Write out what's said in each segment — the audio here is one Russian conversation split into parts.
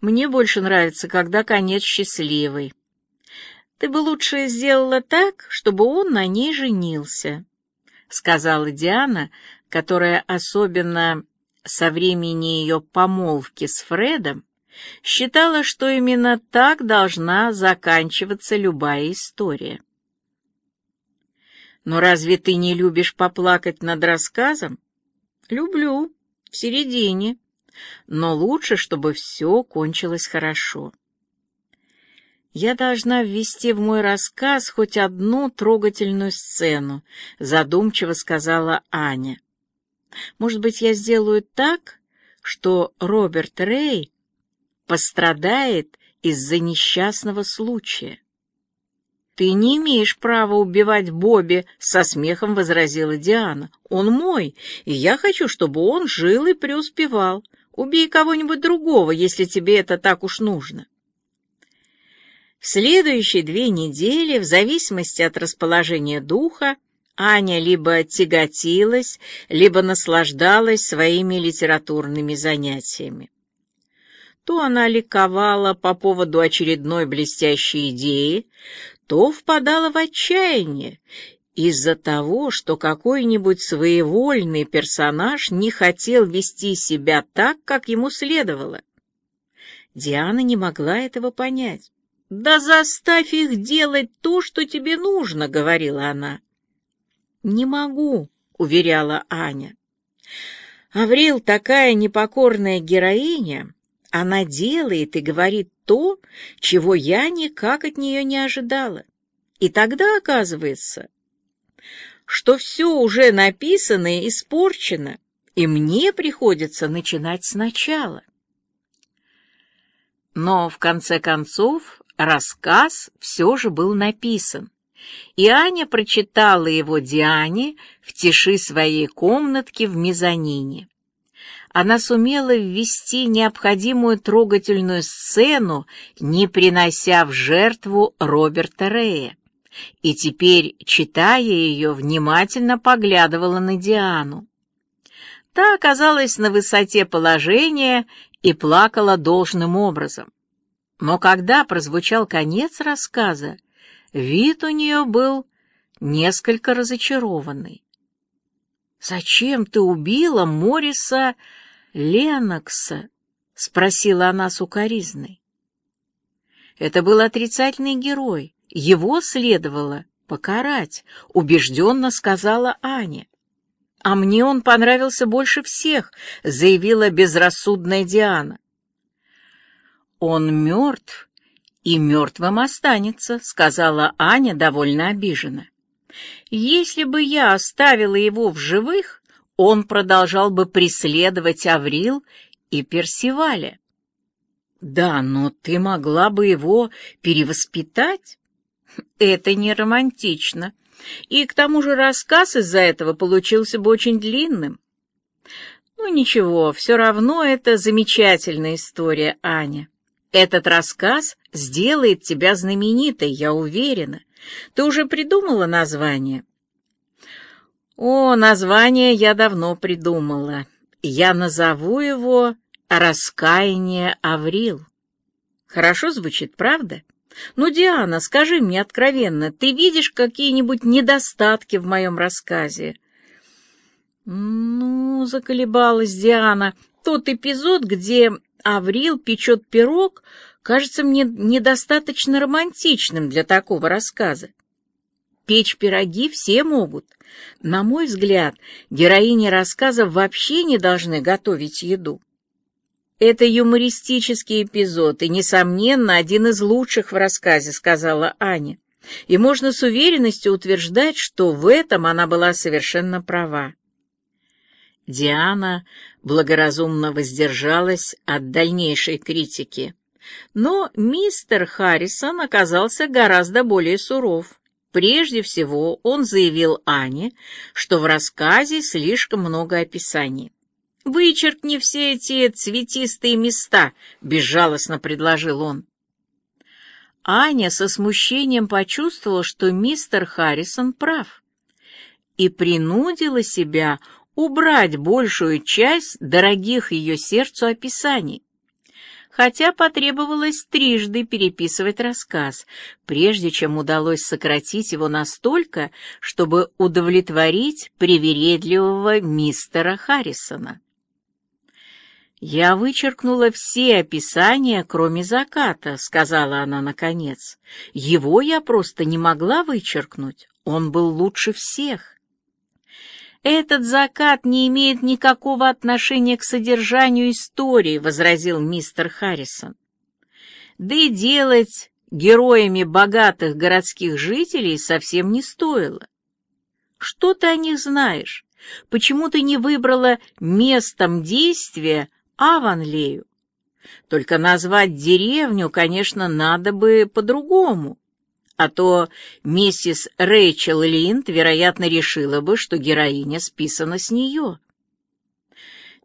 Мне больше нравится, когда конец счастливый. Ты бы лучше сделала так, чтобы он на ней женился, сказала Диана, которая особенно со времени ее помолвки с Фредом считала, что именно так должна заканчиваться любая история. Но разве ты не любишь поплакать над рассказом? Люблю, в середине. Но лучше, чтобы все кончилось хорошо. Я должна ввести в мой рассказ хоть одну трогательную сцену, задумчиво сказала Аня. Может быть, я сделаю так, что Роберт Рэй пострадает из-за несчастного случая. «Ты не имеешь права убивать Бобби», — со смехом возразила Диана. «Он мой, и я хочу, чтобы он жил и преуспевал. Убей кого-нибудь другого, если тебе это так уж нужно». В следующие две недели, в зависимости от расположения духа, Аня либо тяготилась, либо наслаждалась своими литературными занятиями. То она ликовала по поводу очередной блестящей идеи, то впадала в отчаяние из-за того, что какой-нибудь своевольный персонаж не хотел вести себя так, как ему следовало. Диана не могла этого понять. «Да заставь их делать то, что тебе нужно», — говорила она. «Не могу», — уверяла Аня. «Аврил такая непокорная героиня, она делает и говорит то, чего я никак от нее не ожидала. И тогда оказывается, что все уже написано и испорчено, и мне приходится начинать сначала. Но, в конце концов, рассказ все же был написан, и Аня прочитала его Диане в тиши своей комнатки в мезонине она сумела ввести необходимую трогательную сцену, не принося в жертву Роберта Рея. И теперь, читая ее, внимательно поглядывала на Диану. Та оказалась на высоте положения и плакала должным образом. Но когда прозвучал конец рассказа, вид у нее был несколько разочарованный. «Зачем ты убила Мориса Ленокса?» — спросила она сукоризной. Это был отрицательный герой, его следовало покарать, убежденно сказала Аня. «А мне он понравился больше всех», — заявила безрассудная Диана. «Он мертв и мертвым останется», — сказала Аня довольно обиженно. Если бы я оставила его в живых, он продолжал бы преследовать Аврил и Персиваля. Да, но ты могла бы его перевоспитать? Это не романтично. И к тому же рассказ из-за этого получился бы очень длинным. Ну ничего, все равно это замечательная история, Аня. Этот рассказ сделает тебя знаменитой, я уверена. Ты уже придумала название? О, название я давно придумала. Я назову его «Раскаяние Аврил». Хорошо звучит, правда? Ну, Диана, скажи мне откровенно, ты видишь какие-нибудь недостатки в моем рассказе? Ну, заколебалась Диана. Тот эпизод, где Аврил печет пирог, кажется мне недостаточно романтичным для такого рассказа. Печь пироги все могут. На мой взгляд, героини рассказа вообще не должны готовить еду. Это юмористический эпизод и, несомненно, один из лучших в рассказе, сказала Аня. И можно с уверенностью утверждать, что в этом она была совершенно права. Диана благоразумно воздержалась от дальнейшей критики. Но мистер Харрисон оказался гораздо более суров. Прежде всего, он заявил Ане, что в рассказе слишком много описаний. «Вычеркни все эти цветистые места», — безжалостно предложил он. Аня со смущением почувствовала, что мистер Харрисон прав, и принудила себя убрать большую часть дорогих ее сердцу описаний хотя потребовалось трижды переписывать рассказ, прежде чем удалось сократить его настолько, чтобы удовлетворить привередливого мистера Харрисона. «Я вычеркнула все описания, кроме заката», — сказала она наконец. «Его я просто не могла вычеркнуть. Он был лучше всех». «Этот закат не имеет никакого отношения к содержанию истории», — возразил мистер Харрисон. «Да и делать героями богатых городских жителей совсем не стоило. Что ты о них знаешь? Почему ты не выбрала местом действия Аванлею. Только назвать деревню, конечно, надо бы по-другому. А то миссис Рэйчел Линд, вероятно, решила бы, что героиня списана с нее.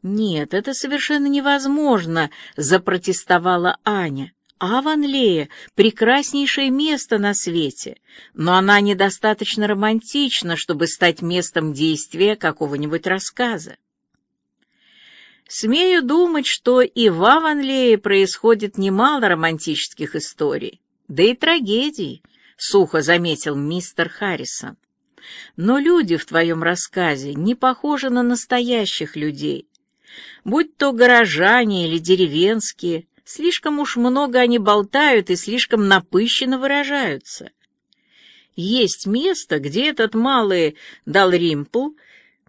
«Нет, это совершенно невозможно», — запротестовала Аня. «Аванлея — прекраснейшее место на свете, но она недостаточно романтична, чтобы стать местом действия какого-нибудь рассказа. Смею думать, что и в Аванлее происходит немало романтических историй, да и трагедий, — сухо заметил мистер Харрисон. Но люди в твоем рассказе не похожи на настоящих людей. Будь то горожане или деревенские, слишком уж много они болтают и слишком напыщенно выражаются. Есть место, где этот малый Далримпл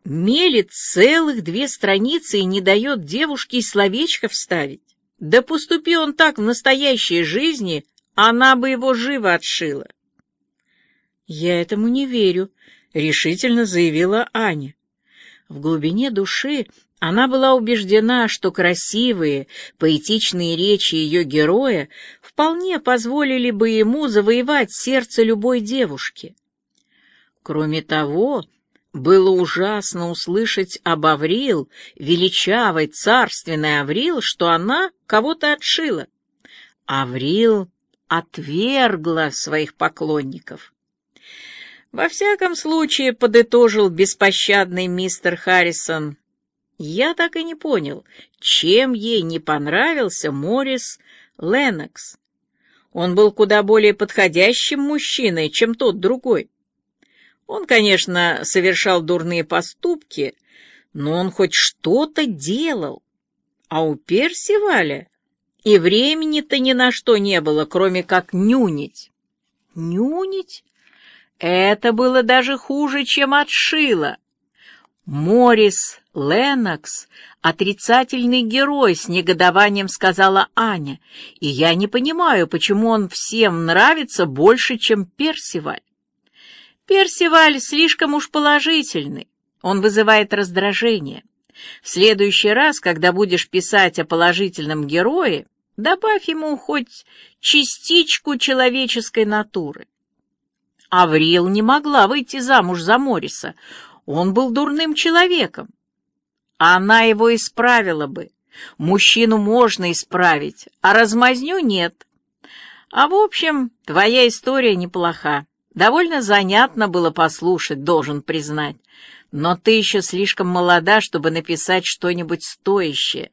мелет целых две страницы и не дает девушке и словечко вставить. Да поступи он так в настоящей жизни, она бы его живо отшила. «Я этому не верю», — решительно заявила Аня. В глубине души она была убеждена, что красивые, поэтичные речи ее героя вполне позволили бы ему завоевать сердце любой девушки. Кроме того, было ужасно услышать об Аврил, величавой, царственной Аврил, что она кого-то отшила. Аврил отвергла своих поклонников. Во всяком случае, подытожил беспощадный мистер Харрисон, я так и не понял, чем ей не понравился Морис Леннокс. Он был куда более подходящим мужчиной, чем тот другой. Он, конечно, совершал дурные поступки, но он хоть что-то делал. А у Персиваля и времени-то ни на что не было, кроме как нюнить. Нюнить? Это было даже хуже, чем отшила. Морис Ленокс — отрицательный герой, с негодованием сказала Аня, и я не понимаю, почему он всем нравится больше, чем Персиваль. Персиваль слишком уж положительный, он вызывает раздражение. В следующий раз, когда будешь писать о положительном герое, добавь ему хоть частичку человеческой натуры. Аврил не могла выйти замуж за Мориса, он был дурным человеком. Она его исправила бы. Мужчину можно исправить, а размазню нет. А в общем, твоя история неплоха. Довольно занятно было послушать, должен признать. Но ты еще слишком молода, чтобы написать что-нибудь стоящее.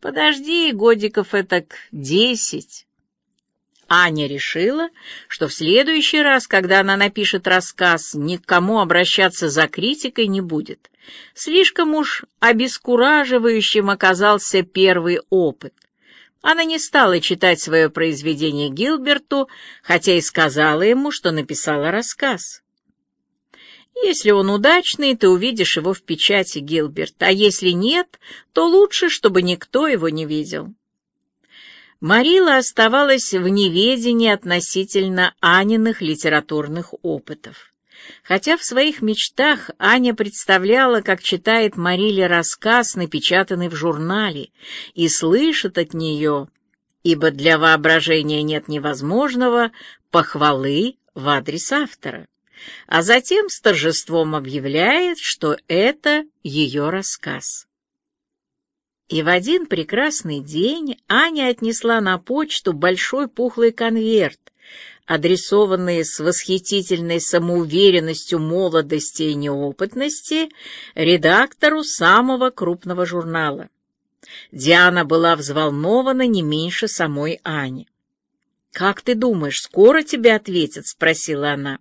Подожди, годиков этак десять. Аня решила, что в следующий раз, когда она напишет рассказ, ни к кому обращаться за критикой не будет. Слишком уж обескураживающим оказался первый опыт. Она не стала читать свое произведение Гилберту, хотя и сказала ему, что написала рассказ. Если он удачный, ты увидишь его в печати, Гилберт, а если нет, то лучше, чтобы никто его не видел. Марила оставалась в неведении относительно Аниных литературных опытов. Хотя в своих мечтах Аня представляла, как читает Мариле рассказ, напечатанный в журнале, и слышит от нее, ибо для воображения нет невозможного, похвалы в адрес автора, а затем с торжеством объявляет, что это ее рассказ. И в один прекрасный день Аня отнесла на почту большой пухлый конверт, адресованные с восхитительной самоуверенностью молодости и неопытности редактору самого крупного журнала. Диана была взволнована не меньше самой Ани. «Как ты думаешь, скоро тебе ответят?» — спросила она.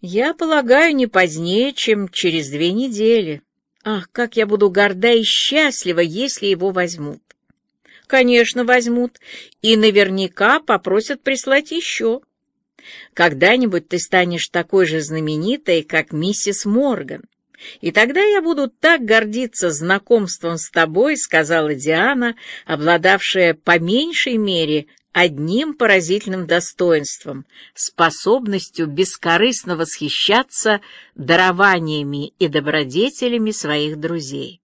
«Я полагаю, не позднее, чем через две недели. Ах, как я буду горда и счастлива, если его возьмут!» «Конечно, возьмут, и наверняка попросят прислать еще. Когда-нибудь ты станешь такой же знаменитой, как миссис Морган. И тогда я буду так гордиться знакомством с тобой, сказала Диана, обладавшая по меньшей мере одним поразительным достоинством — способностью бескорыстно восхищаться дарованиями и добродетелями своих друзей.